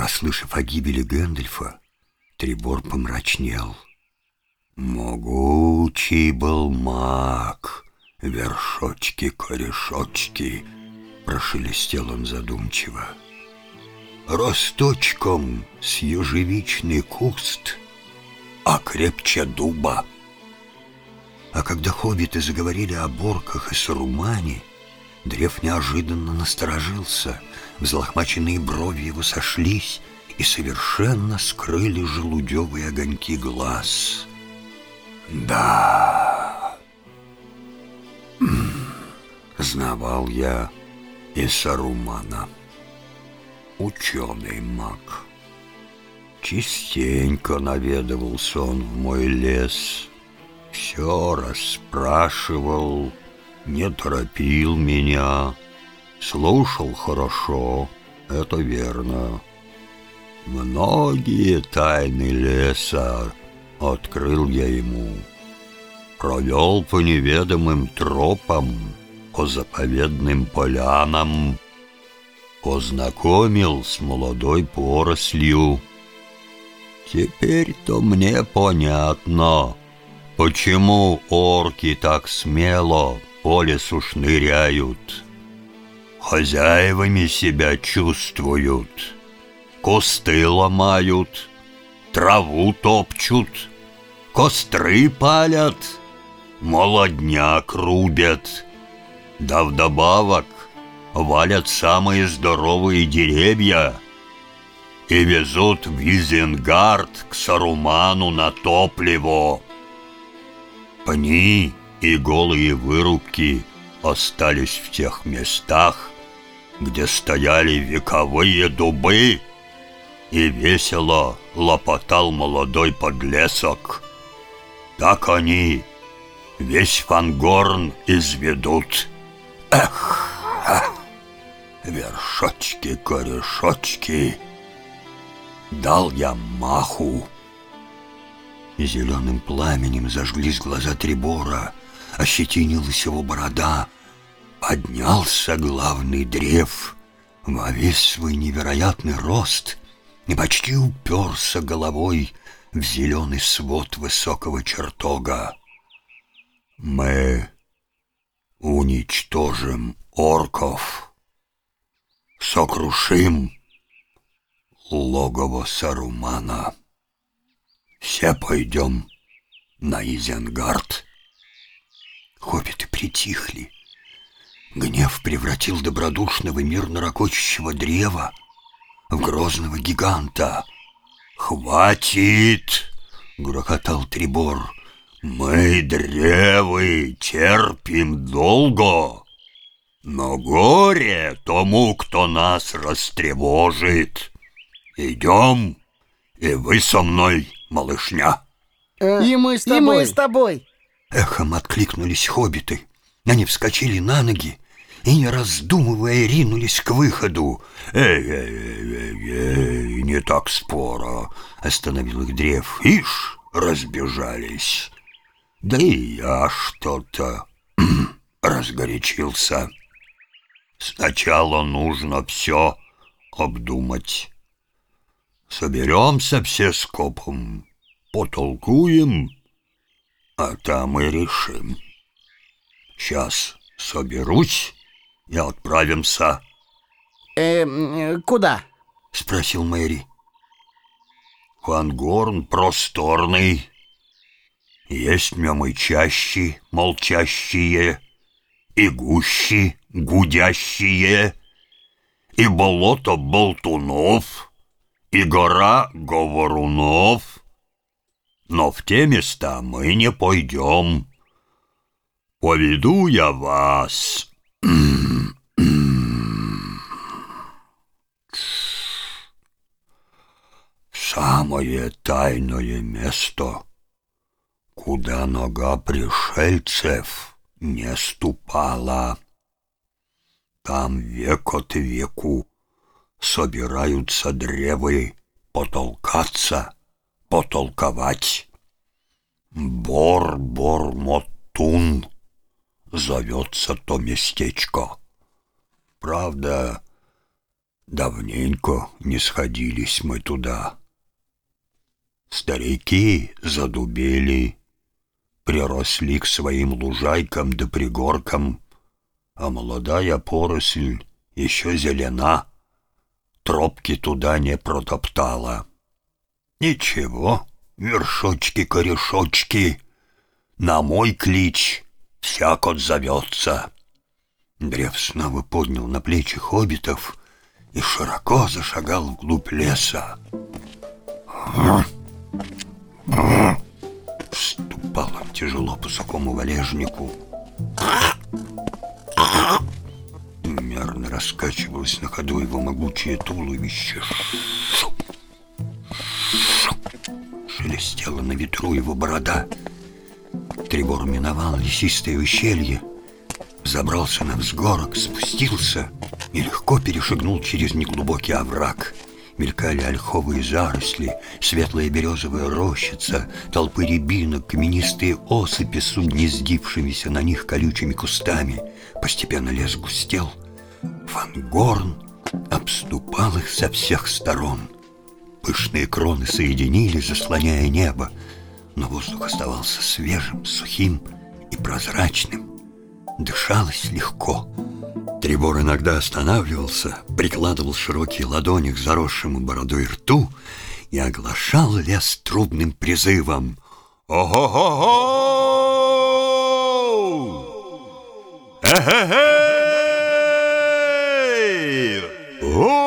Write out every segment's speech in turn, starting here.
Прослышав о гибели Гэндальфа, Трибор помрачнел. «Могучий был маг, вершочки-корешочки», — прошелестел он задумчиво. «Росточком с ежевичный куст, а крепче дуба». А когда хоббиты заговорили о борках и сарумане, Древ неожиданно насторожился, взлохмаченные брови его сошлись и совершенно скрыли желудевые огоньки глаз. «Да, знавал я и Сарумана, ученый маг. Частенько наведывался он в мой лес, все расспрашивал, не торопил меня, слушал хорошо, это верно. Многие тайны леса открыл я ему, провел по неведомым тропам, по заповедным полянам, познакомил с молодой порослью. Теперь-то мне понятно, почему орки так смело по лесу шныряют, хозяевами себя чувствуют, кусты ломают, траву топчут, костры палят, молодняк рубят, да вдобавок валят самые здоровые деревья и везут в Изенгард к Саруману на топливо. Пни и голые вырубки остались в тех местах, где стояли вековые дубы, и весело лопотал молодой подлесок. Так они весь фангорн изведут. Эх, эх вершочки-корешочки, дал я маху. Зеленым пламенем зажглись глаза Трибора, ощетинилась его борода, поднялся главный древ во весь свой невероятный рост и почти уперся головой в зеленый свод высокого чертога. Мы уничтожим орков, сокрушим логово Сарумана. Все пойдем на Изенгард. Хоббиты притихли. Гнев превратил добродушного мирно ракочущего древа в грозного гиганта. «Хватит!» — грохотал Трибор. «Мы, древы, терпим долго, но горе тому, кто нас растревожит. Идем, и вы со мной, малышня». Э, и мы с тобой. И мы с тобой. Эхом откликнулись хоббиты. Они вскочили на ноги и, не раздумывая, ринулись к выходу. «Эй, эй, эй, эй, эй, не так споро!» — остановил их древ. «Ишь, разбежались!» Да и я что-то разгорячился. Сначала нужно все обдумать. Соберемся все скопом, потолкуем, а там и решим. Сейчас соберусь и отправимся. Э, куда? Спросил Мэри. Вангорн просторный, есть в нем и чащи молчащие, и гущи гудящие, и болото болтунов, и гора говорунов. Но в те места мы не пойдем. Поведу я вас. Самое тайное место — куда нога пришельцев не ступала. Там век от веку собираются древы потолкаться, потолковать. Бор-бор-мотун зовется то местечко. Правда, Давненько не сходились мы туда. Старики задубели, приросли к своим лужайкам да пригоркам, а молодая поросль еще зелена, тропки туда не протоптала. Ничего, вершочки-корешочки, на мой клич всяк отзовется. Древ снова поднял на плечи хоббитов и широко зашагал вглубь леса. Ступал он тяжело по сухому валежнику. Мерно раскачивалось на ходу его могучее туловище. Шелестела на ветру его борода. Трибор миновал лесистое ущелье, забрался на взгорок, спустился и легко перешагнул через неглубокий овраг. Мелькали ольховые заросли, светлая березовая рощица, толпы рябинок, каменистые осыпи с угнездившимися на них колючими кустами. Постепенно лес густел. Фангорн обступал их со всех сторон. Пышные кроны соединились, заслоняя небо, но воздух оставался свежим, сухим и прозрачным. Дышалось легко. Трибор иногда останавливался, прикладывал широкие ладони к заросшему бородой рту и оглашал лес трубным призывом «Ого-го-го! Эхе-хей! Оу!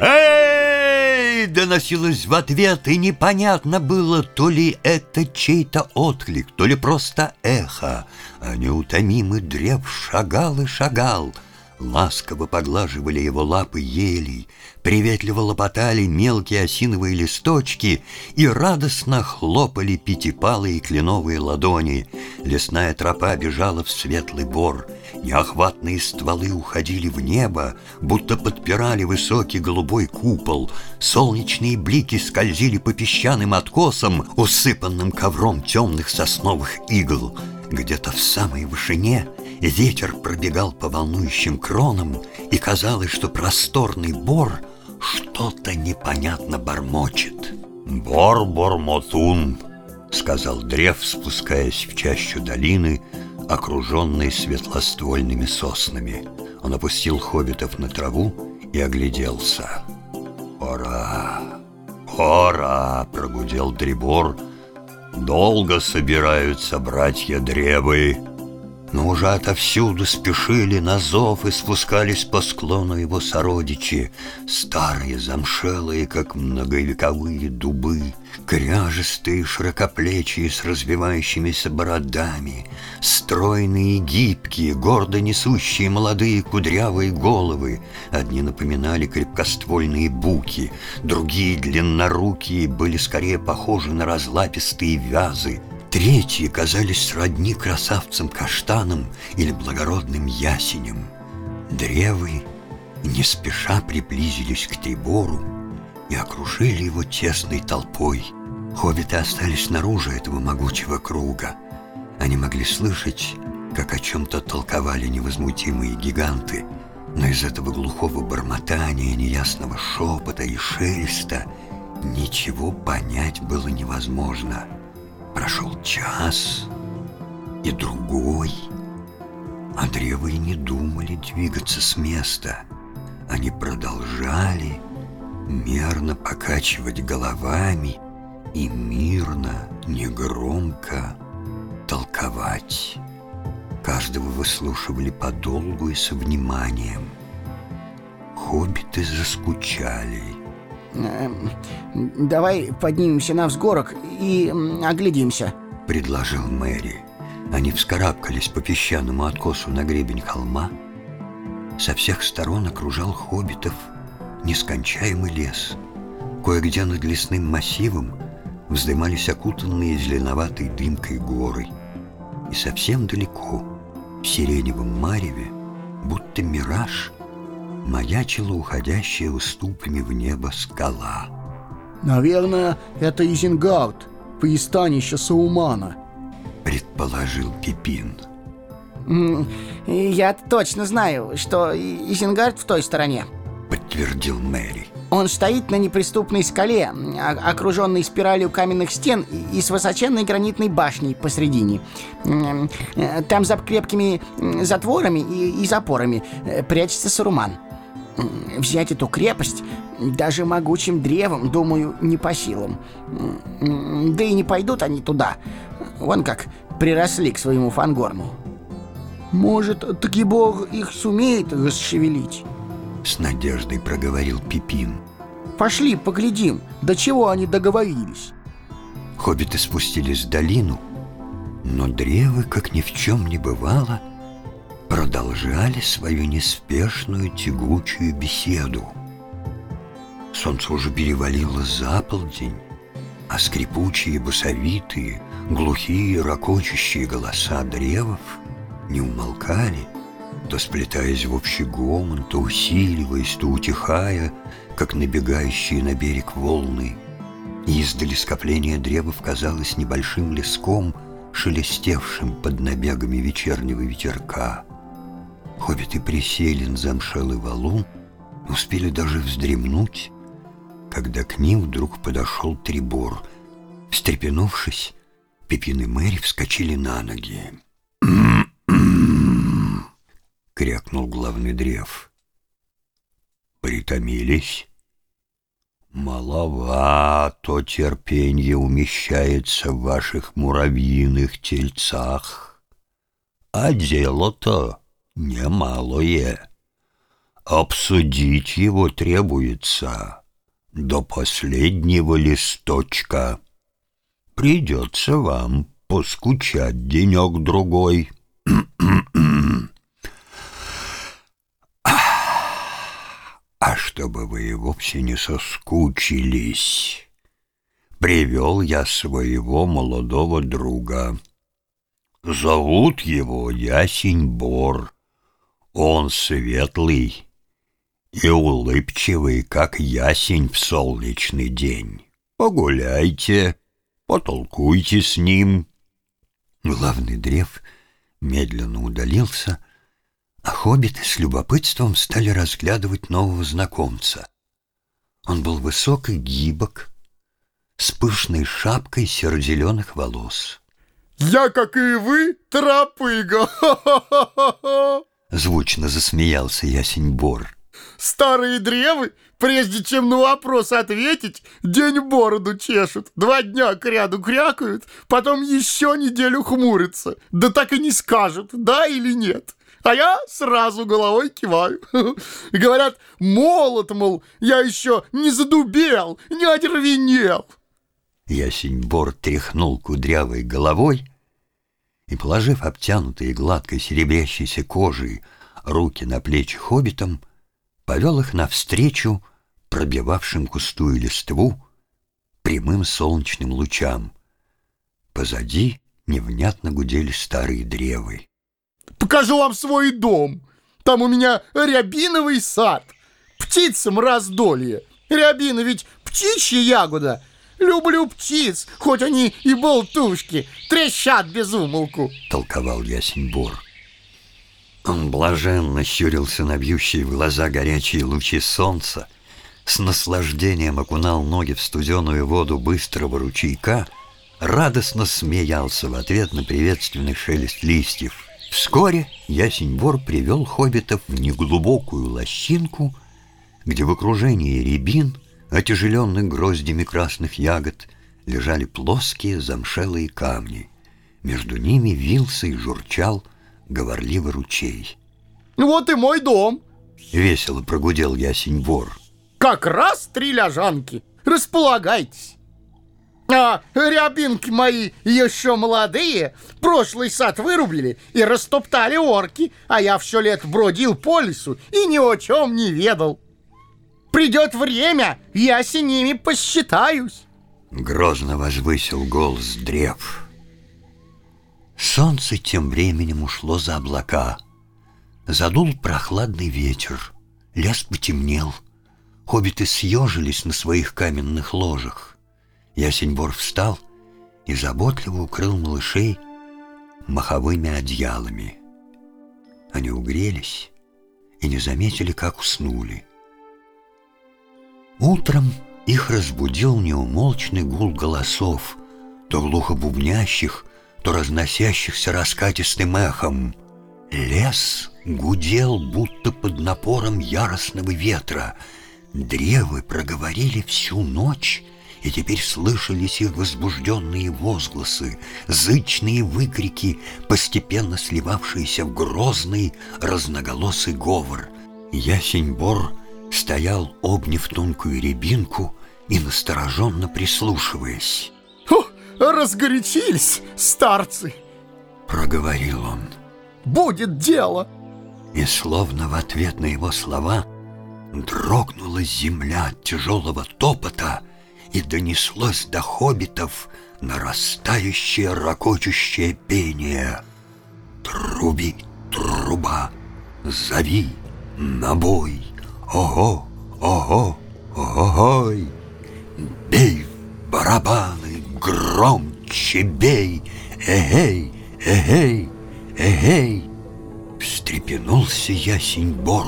Эй! Доносилось в ответ, и непонятно было, то ли это чей-то отклик, то ли просто эхо. А неутомимый древ шагал и шагал — Ласково поглаживали его лапы елей, приветливо лопотали мелкие осиновые листочки и радостно хлопали пятипалые кленовые ладони. Лесная тропа бежала в светлый бор, неохватные стволы уходили в небо, будто подпирали высокий голубой купол. Солнечные блики скользили по песчаным откосам, усыпанным ковром темных сосновых игл. Где-то в самой вышине — Ветер пробегал по волнующим кронам, и казалось, что просторный бор что-то непонятно бормочет. «Бор-бор-мотун», — сказал древ, спускаясь в чащу долины, окруженной светлоствольными соснами. Он опустил хоббитов на траву и огляделся. «Пора, пора!» — прогудел Дребор. «Долго собираются братья древы!» Но уже отовсюду спешили на зов и спускались по склону его сородичи, старые, замшелые, как многовековые дубы, кряжестые, широкоплечие с развивающимися бородами, стройные и гибкие, гордо несущие молодые кудрявые головы. Одни напоминали крепкоствольные буки, другие, длиннорукие, были скорее похожи на разлапистые вязы, Третьи казались сродни красавцам-каштанам или благородным ясеням. Древы не спеша приблизились к Трибору и окружили его тесной толпой. Хоббиты остались снаружи этого могучего круга. Они могли слышать, как о чем-то толковали невозмутимые гиганты, но из этого глухого бормотания, неясного шепота и шелеста ничего понять было невозможно — Прошел час и другой, а древы не думали двигаться с места. Они продолжали мерно покачивать головами и мирно, негромко толковать. Каждого выслушивали подолгу и со вниманием. Хоббиты заскучали — давай поднимемся на взгорок и оглядимся. Предложил Мэри. Они вскарабкались по песчаному откосу на гребень холма. Со всех сторон окружал хоббитов нескончаемый лес. Кое-где над лесным массивом вздымались окутанные зеленоватой дымкой горы. И совсем далеко, в сиреневом мареве, будто мираж – маячила уходящая уступами в небо скала. «Наверное, это Изенгард, пристанище Саумана», — предположил Пипин. Я точно знаю, что Изенгард в той стороне. Подтвердил Мэри. Он стоит на неприступной скале, о- окруженной спиралью каменных стен и с высоченной гранитной башней посредине. Э, Там за крепкими затворами и, и запорами э, прячется Саруман. Взять эту крепость даже могучим древом, думаю, не по силам. Да и не пойдут они туда. Вон как приросли к своему фангорну. Может, таки бог их сумеет расшевелить? С надеждой проговорил Пипин. Пошли, поглядим, до чего они договорились. Хоббиты спустились в долину, но древы, как ни в чем не бывало, продолжали свою неспешную тягучую беседу. Солнце уже перевалило за полдень, а скрипучие, басовитые, глухие, ракочущие голоса древов не умолкали, то сплетаясь в общий гомон, то усиливаясь, то утихая, как набегающие на берег волны. И издали скопление древов казалось небольшим леском, шелестевшим под набегами вечернего ветерка. Хоббиты присели на замшелый валун, успели даже вздремнуть, когда к ним вдруг подошел Трибор. Встрепенувшись, Пипин и Мэри вскочили на ноги. крякнул главный древ. Притомились? Маловато терпенье умещается в ваших муравьиных тельцах. А дело-то немалое. Обсудить его требуется до последнего листочка. Придется вам поскучать денек-другой. А чтобы вы и вовсе не соскучились, привел я своего молодого друга. Зовут его Ясень Бор. Он светлый и улыбчивый, как ясень в солнечный день. Погуляйте, потолкуйте с ним. Главный древ медленно удалился, а хоббиты с любопытством стали разглядывать нового знакомца. Он был высок и гибок, с пышной шапкой серо-зеленых волос. Я, как и вы, тропыга. Звучно засмеялся ясень Бор. Старые древы, прежде чем на вопрос ответить, день бороду чешут, два дня кряду крякают, потом еще неделю хмурятся, да так и не скажут, да или нет. А я сразу головой киваю. Говорят, молод, мол, я еще не задубел, не одервенел. Ясень Бор тряхнул кудрявой головой и, положив обтянутые гладкой серебрящейся кожей руки на плечи хоббитам, повел их навстречу пробивавшим густую листву прямым солнечным лучам. Позади невнятно гудели старые древы. Покажу вам свой дом. Там у меня рябиновый сад. Птицам раздолье. Рябина ведь птичья ягода. Люблю птиц, хоть они и болтушки, трещат без умолку. Толковал ясень Бор. Он блаженно щурился на бьющие в глаза горячие лучи солнца, с наслаждением окунал ноги в студеную воду быстрого ручейка, радостно смеялся в ответ на приветственный шелест листьев. Вскоре ясень Бор привел хоббитов в неглубокую лощинку, где в окружении рябин, отяжеленных гроздями красных ягод, лежали плоские замшелые камни. Между ними вился и журчал говорливый ручей. Вот и мой дом. Весело прогудел ясень Бор. Как раз три ляжанки. Располагайтесь. А рябинки мои еще молодые, прошлый сад вырубили и растоптали орки, а я все лет бродил по лесу и ни о чем не ведал. Придет время, я с ними посчитаюсь. Грозно возвысил голос древ. Солнце тем временем ушло за облака. Задул прохладный ветер. Лес потемнел. Хоббиты съежились на своих каменных ложах. Ясеньбор встал и заботливо укрыл малышей маховыми одеялами. Они угрелись и не заметили, как уснули. Утром их разбудил неумолчный гул голосов, то глухо бубнящих, то разносящихся раскатистым эхом. Лес гудел, будто под напором яростного ветра. Древы проговорили всю ночь, и теперь слышались их возбужденные возгласы, зычные выкрики, постепенно сливавшиеся в грозный разноголосый говор. Ясень-бор стоял, обняв тонкую рябинку и настороженно прислушиваясь. Фу, разгорячились, старцы. Проговорил он. Будет дело. И словно в ответ на его слова дрогнула земля от тяжелого топота, и донеслось до хоббитов нарастающее ракочущее пение. Труби, труба, зови, набой, ого, ого, огой. Бей в барабаны, громче бей, эгей, эгей, эгей. Встрепенулся ясень-бор,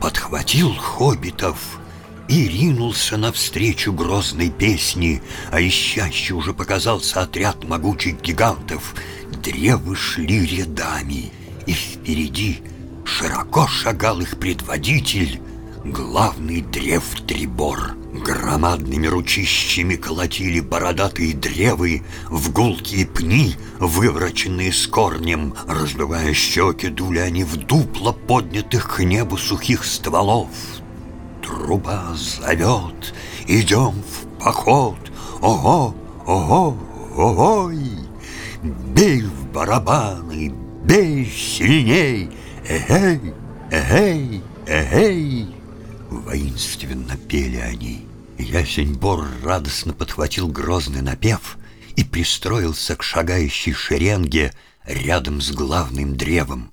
подхватил хоббитов и ринулся навстречу грозной песни, а ищаще уже показался отряд могучих гигантов. Древы шли рядами, и впереди широко шагал их предводитель, главный древ Трибор. Громадными ручищами колотили бородатые древы в гулкие пни, вывороченные с корнем, разбивая щеки, дули они в дупло поднятых к небу сухих стволов. Труба зовет, идем в поход, ого, ого, огой. Бей в барабаны, бей сильней, эгей, эгей, эгей. Воинственно пели они. Ясень-бор радостно подхватил грозный напев и пристроился к шагающей шеренге рядом с главным древом.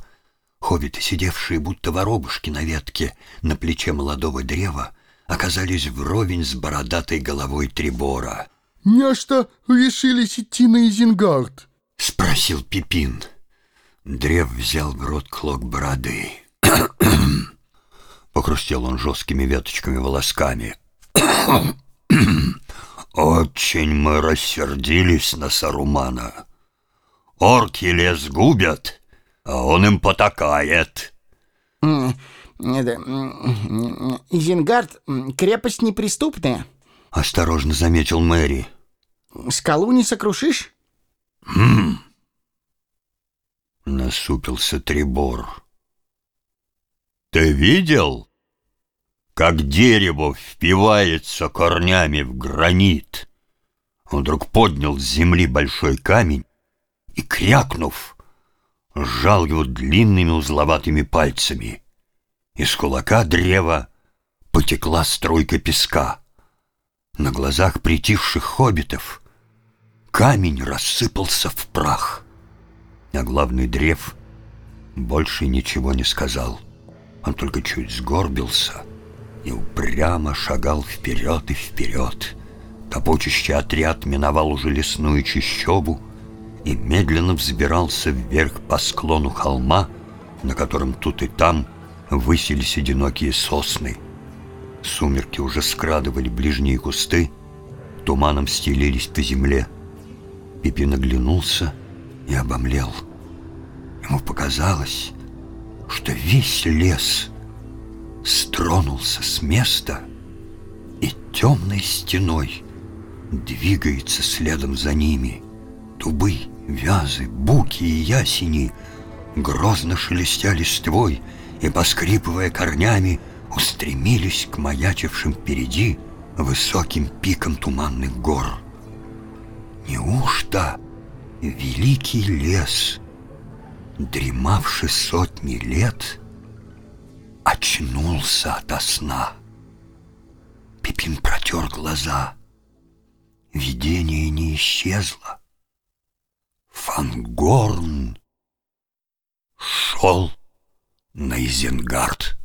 Хоббиты, сидевшие будто воробушки на ветке на плече молодого древа, оказались вровень с бородатой головой Трибора. «Нечто решились идти на Изенгард?» — спросил Пипин. Древ взял в рот клок бороды. Похрустел он жесткими веточками волосками. Очень мы рассердились на Сарумана. Орки лес губят, а он им потакает. Изенгард — крепость неприступная. Осторожно заметил Мэри. Скалу не сокрушишь? Хм. Насупился Трибор. Ты видел, как дерево впивается корнями в гранит? Он вдруг поднял с земли большой камень и, крякнув, сжал его длинными узловатыми пальцами. Из кулака древа потекла струйка песка. На глазах притихших хоббитов камень рассыпался в прах. А главный древ больше ничего не сказал. Он только чуть сгорбился и упрямо шагал вперед и вперед. Топочущий отряд миновал уже лесную чащобу и медленно взбирался вверх по склону холма, на котором тут и там высились одинокие сосны. Сумерки уже скрадывали ближние кусты, туманом стелились по земле. Пипин оглянулся и обомлел. Ему показалось, что весь лес стронулся с места и темной стеной двигается следом за ними. Дубы, вязы, буки и ясени грозно шелестя листвой и, поскрипывая корнями, устремились к маячившим впереди высоким пикам туманных гор. Неужто великий лес — дремавший сотни лет, очнулся ото сна. Пипин протер глаза. Видение не исчезло. Фангорн шел на Изенгард.